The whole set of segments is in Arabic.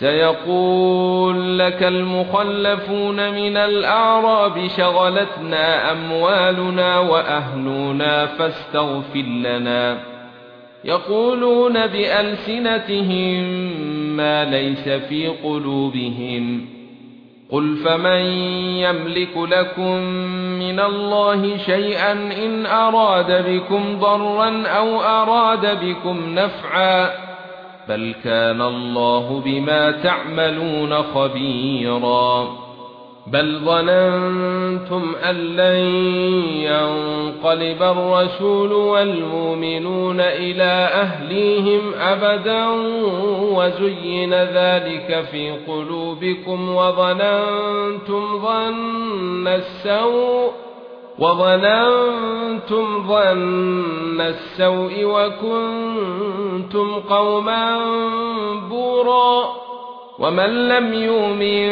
سيقول لك المخلفون من الأعراب شغلتنا أموالنا وأهلنا فاستغفر لنا. يقولون بألسنتهم ما ليس في قلوبهم. قل فمن يملك لكم من الله شيئا إن أراد بكم ضرا أو أراد بكم نفعا بل كان الله بما تعملون خبيرا بل ظننتم ان لن ينقلب الرسول والمؤمنون إلى اهليهم ابدا وزين ذلك في قلوبكم وظننتم ظن السوء وظننتم ظن السوء وكنتم قوما بورا ومن لم يؤمن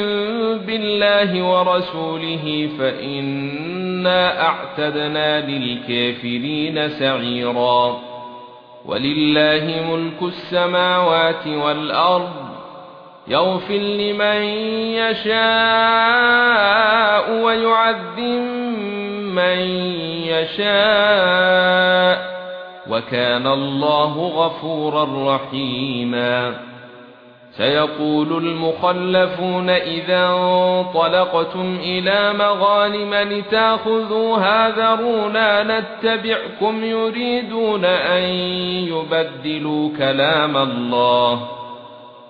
بالله ورسوله فإنا اعتدنا للكافرين سعيرا ولله ملك السماوات والأرض يغفر لمن يشاء ويعذب من يشاء وكان الله غفورا رحيما. سيقول المخلفون إذا انطلقتم إلى مغانم لتاخذوها ذرونا نتبعكم يريدون أن يبدلوا كلام الله.